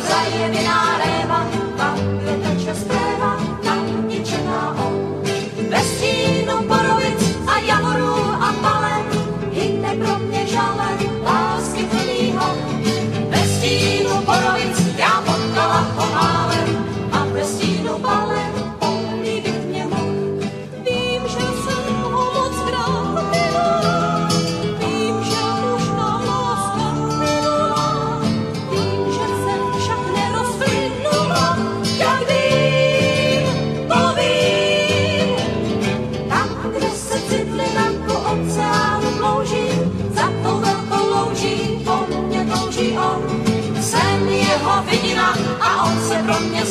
Rosalie Minareva.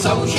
so